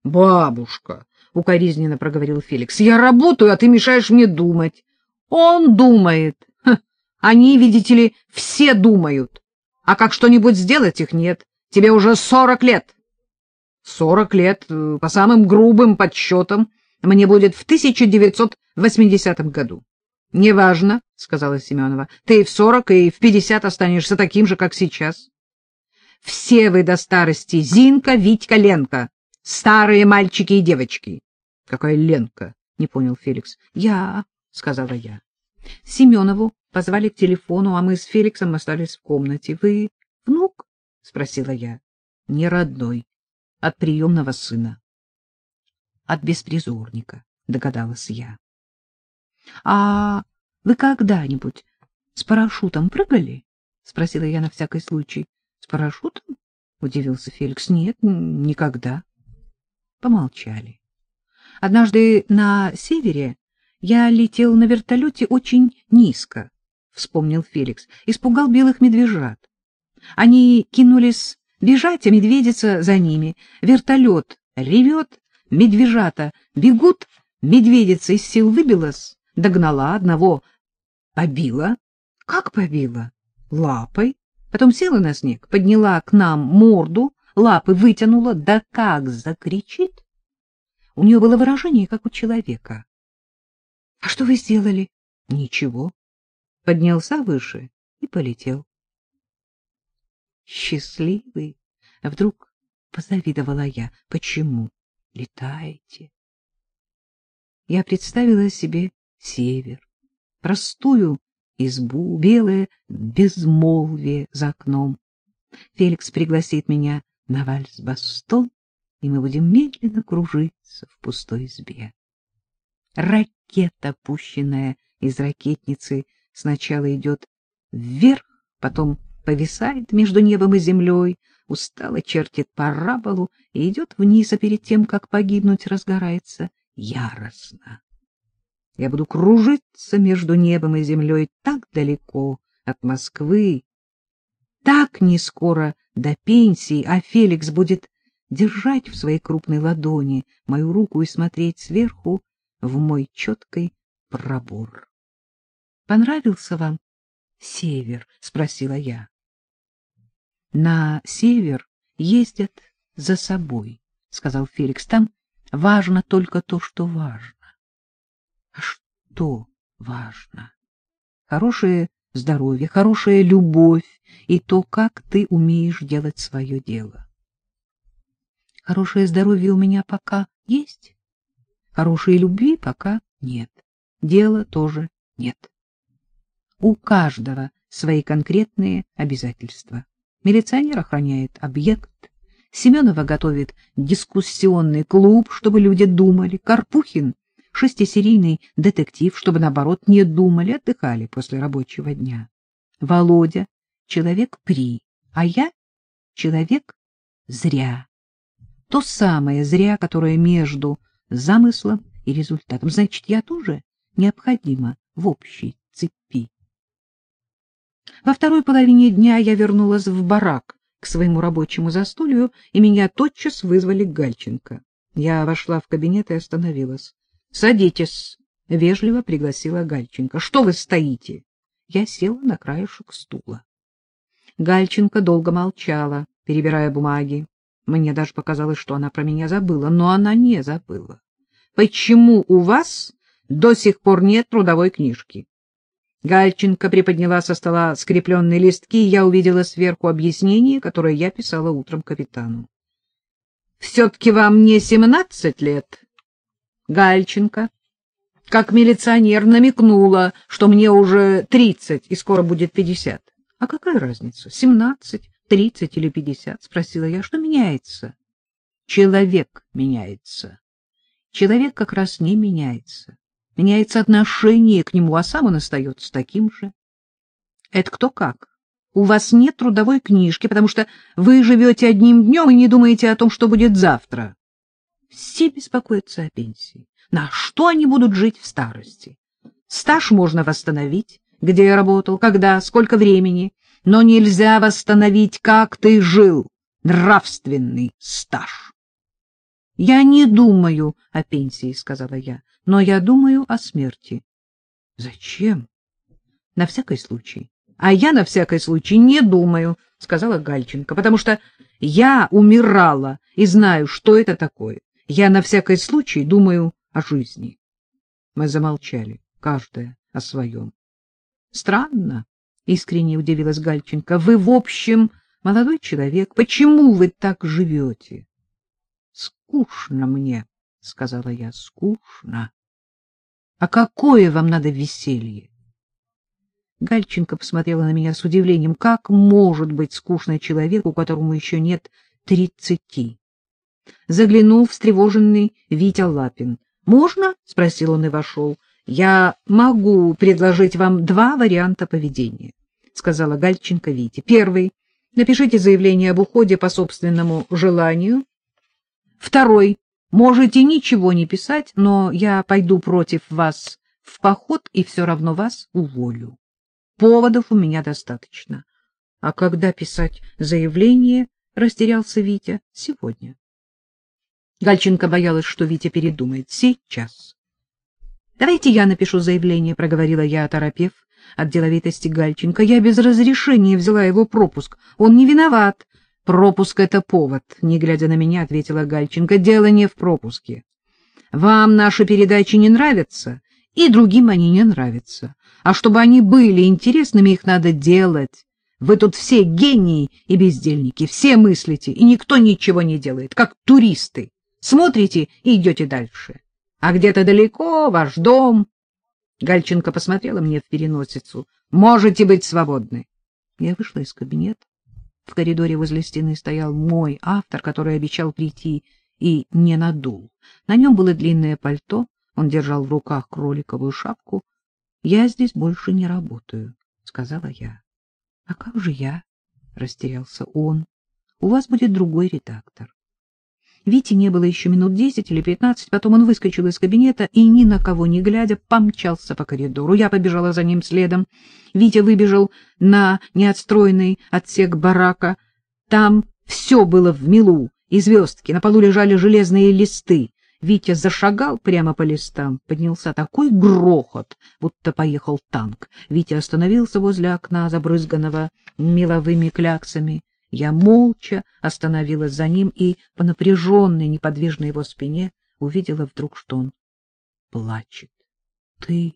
— Бабушка, — укоризненно проговорил Феликс, — я работаю, а ты мешаешь мне думать. Он думает. Ха, они, видите ли, все думают. А как что-нибудь сделать их нет. Тебе уже сорок лет. Сорок лет, э, по самым грубым подсчетам, мне будет в 1980 году. — Неважно, — сказала Семенова, — ты в сорок и в пятьдесят останешься таким же, как сейчас. Все вы до старости Зинка, Витька, Ленка, старые мальчики и девочки. — Какая Ленка? — не понял Феликс. — Я, — сказала я. Семенову позвали к телефону, а мы с Феликсом остались в комнате. — Вы внук? — спросила я. — Не родной, от приемного сына. — От беспризорника, — догадалась я. — А вы когда-нибудь с парашютом прыгали? — спросила я на всякий случай. — С парашютом? — удивился Феликс. — Нет, никогда. Помолчали. Однажды на севере я летел на вертолете очень низко, — вспомнил Феликс. Испугал белых медвежат. Они кинулись бежать, а медведица за ними. Вертолет ревет, медвежата бегут, медведица из сил выбилась, догнала одного, побила. Как побила? Лапой. Потом села на снег, подняла к нам морду, лапы вытянула, да как закричит. У нее было выражение, как у человека. — А что вы сделали? — Ничего. Поднялся выше и полетел. Счастливый, вдруг позавидовала я. Почему? Летаете. Я представила себе север, простую избу, белое безмолвие за окном. Феликс пригласит меня на вальс-бастон, и мы будем медленно кружиться в пустой избе. Ракета, пущенная из ракетницы, сначала идет вверх, потом повисает между небом и землей, устало чертит параболу и идет вниз, а перед тем, как погибнуть, разгорается яростно. Я буду кружиться между небом и землей так далеко от Москвы, так не скоро до пенсии, а Феликс будет держать в своей крупной ладони мою руку и смотреть сверху в мой четкий пробор. — Понравился вам север? — спросила я. — На север ездят за собой, — сказал Феликс. — Там важно только то, что важно. — А что важно? Хорошее здоровье, хорошая любовь и то, как ты умеешь делать свое дело. Хорошее здоровье у меня пока есть, хорошей любви пока нет, дела тоже нет. У каждого свои конкретные обязательства. Милиционер охраняет объект, Семенова готовит дискуссионный клуб, чтобы люди думали, Карпухин — шестисерийный детектив, чтобы, наоборот, не думали, отдыхали после рабочего дня. Володя — человек при, а я — человек зря. То самое зря, которое между замыслом и результатом. Значит, я тоже необходима в общей цепи. Во второй половине дня я вернулась в барак к своему рабочему застолью, и меня тотчас вызвали к Гальченко. Я вошла в кабинет и остановилась. — Садитесь, — вежливо пригласила Гальченко. — Что вы стоите? Я села на краешек стула. Гальченко долго молчала, перебирая бумаги. Мне даже показалось, что она про меня забыла, но она не забыла. — Почему у вас до сих пор нет трудовой книжки? Гальченко приподняла со стола скрепленные листки, и я увидела сверху объяснение, которое я писала утром капитану. — Все-таки вам не семнадцать лет? Гальченко, как милиционер, намекнула, что мне уже тридцать и скоро будет пятьдесят. — А какая разница, семнадцать, тридцать или пятьдесят? — спросила я. — Что меняется? — Человек меняется. Человек как раз не меняется меняется отношение к нему, а сам он остается таким же. Это кто как? У вас нет трудовой книжки, потому что вы живете одним днем и не думаете о том, что будет завтра. Все беспокоятся о пенсии. На что они будут жить в старости? Стаж можно восстановить, где я работал, когда, сколько времени, но нельзя восстановить, как ты жил, нравственный стаж. — Я не думаю о пенсии, — сказала я, — но я думаю о смерти. — Зачем? — На всякий случай. — А я на всякий случай не думаю, — сказала Гальченко, — потому что я умирала и знаю, что это такое. Я на всякий случай думаю о жизни. Мы замолчали, каждая о своем. — Странно, — искренне удивилась Гальченко. — Вы, в общем, молодой человек. Почему вы так живете? — Скучно мне, — сказала я, — скучно. — А какое вам надо веселье? Гальченко посмотрела на меня с удивлением. Как может быть скучно человеку, которому еще нет тридцати? Заглянул встревоженный Витя Лапин. «Можно?» — спросил он и вошел. «Я могу предложить вам два варианта поведения», — сказала Гальченко Вите. «Первый. Напишите заявление об уходе по собственному желанию. Второй. Можете ничего не писать, но я пойду против вас в поход и все равно вас уволю. Поводов у меня достаточно. А когда писать заявление, растерялся Витя, сегодня. Гальченко боялась, что Витя передумает. Сейчас. — Давайте я напишу заявление, — проговорила я, оторопев от деловитости Гальченко. Я без разрешения взяла его пропуск. Он не виноват. Пропуск — это повод, — не глядя на меня, — ответила Гальченко. Дело не в пропуске. Вам наши передачи не нравятся, и другим они не нравятся. А чтобы они были интересными, их надо делать. Вы тут все гении и бездельники, все мыслите, и никто ничего не делает, как туристы. Смотрите и идете дальше. А где-то далеко ваш дом. Гальченко посмотрела мне в переносицу. Можете быть свободны. Я вышла из кабинета. В коридоре возле стены стоял мой автор, который обещал прийти и не надул. На нем было длинное пальто, он держал в руках кроликовую шапку. — Я здесь больше не работаю, — сказала я. — А как же я? — растерялся он. — У вас будет другой редактор. Вити не было еще минут десять или пятнадцать, потом он выскочил из кабинета и, ни на кого не глядя, помчался по коридору. Я побежала за ним следом. Витя выбежал на неотстроенный отсек барака. Там все было в милу, и звездки, на полу лежали железные листы. Витя зашагал прямо по листам. Поднялся такой грохот, будто поехал танк. Витя остановился возле окна, забрызганного меловыми кляксами. Я молча остановилась за ним и по напряженной, неподвижной его спине увидела вдруг, что он плачет. — Ты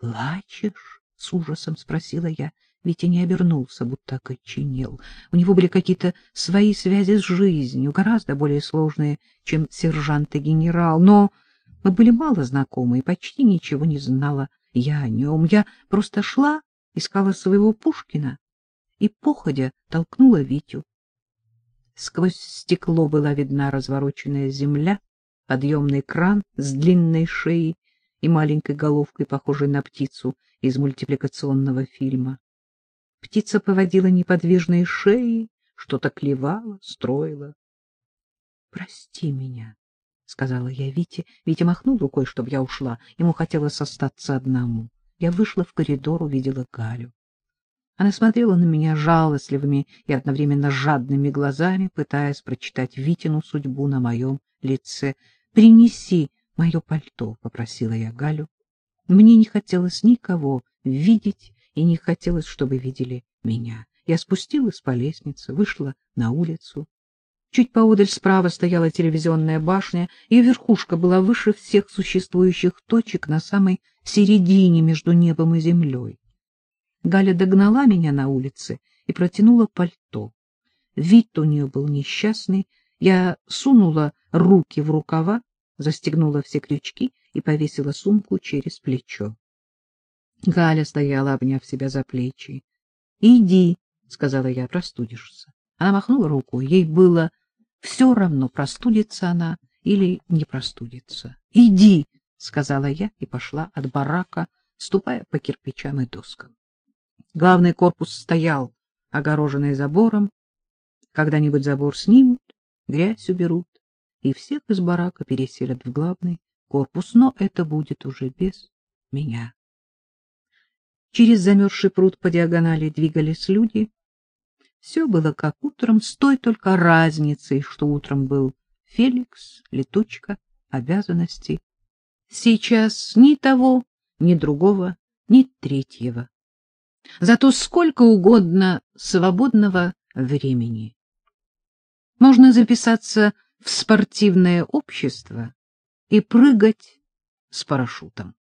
плачешь? — с ужасом спросила я. Витя не обернулся, будто окоченел. У него были какие-то свои связи с жизнью, гораздо более сложные, чем сержант и генерал. Но мы были мало знакомы, и почти ничего не знала я о нем. Я просто шла, искала своего Пушкина и, походя, толкнула Витю. Сквозь стекло была видна развороченная земля, подъемный кран с длинной шеей и маленькой головкой, похожей на птицу из мультипликационного фильма. Птица поводила неподвижные шеи, что-то клевала, строила. — Прости меня, — сказала я Вите. Витя махнул рукой, чтобы я ушла. Ему хотелось остаться одному. Я вышла в коридор, увидела Галю. Она смотрела на меня жалостливыми и одновременно жадными глазами, пытаясь прочитать Витину судьбу на моем лице. — Принеси мое пальто, — попросила я Галю. Мне не хотелось никого видеть и не хотелось, чтобы видели меня. Я спустилась по лестнице, вышла на улицу. Чуть поодаль справа стояла телевизионная башня, ее верхушка была выше всех существующих точек на самой середине между небом и землей. Галя догнала меня на улице и протянула пальто. Вид у нее был несчастный. Я сунула руки в рукава, застегнула все крючки и повесила сумку через плечо. Галя стояла, обняв себя за плечи. — Иди, — сказала я, — простудишься. Она махнула рукой. Ей было все равно, простудится она или не простудится. — Иди, — сказала я и пошла от барака, ступая по кирпичам и доскам. Главный корпус стоял, огороженный забором. Когда-нибудь забор снимут, грязь уберут, и всех из барака переселят в главный корпус, но это будет уже без меня. Через замерзший пруд по диагонали двигались люди. Все было как утром, с той только разницей, что утром был Феликс, летучка, обязанности. Сейчас ни того, ни другого, ни третьего. Зато сколько угодно свободного времени. Можно записаться в спортивное общество и прыгать с парашютом.